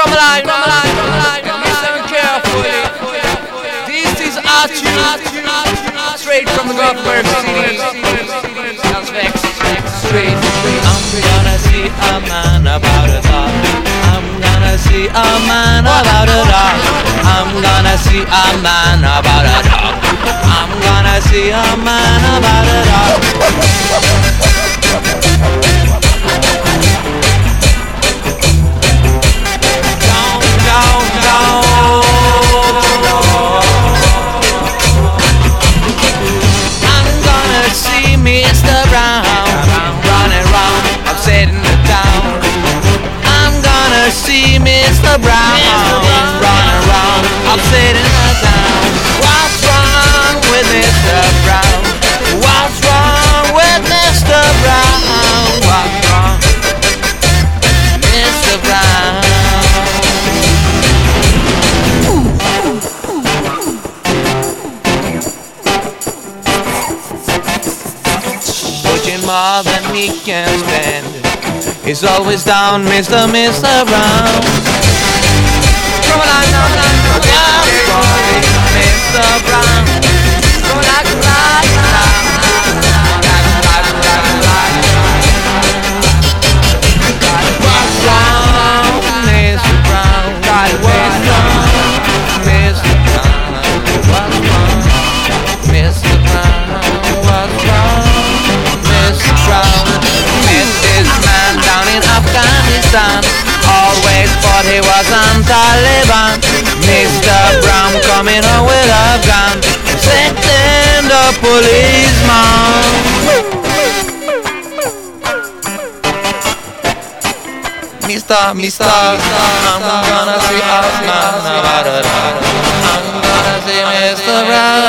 come alive, come alive, come alive. Listen carefully. This is Archie, straight from the Gothenburg city. Sounds vexed, straight. I'm gonna see a man about a dog. I'm gonna see a man about a dog. I'm gonna see a man about a dog. Mr. Brown running round, upsetting the town. I'm gonna see Mr. Brown running round, upsetting the town. More than he can stand. He's always down, Mr. Mr. Brown. Come on, come on, come on, son Always thought he was on Taliban. Mr. Brown coming home with a gun. Sitting the policeman. Mister, mister, I'm gonna see Osman I'm gonna see Mr. Brown